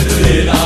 Adrenaline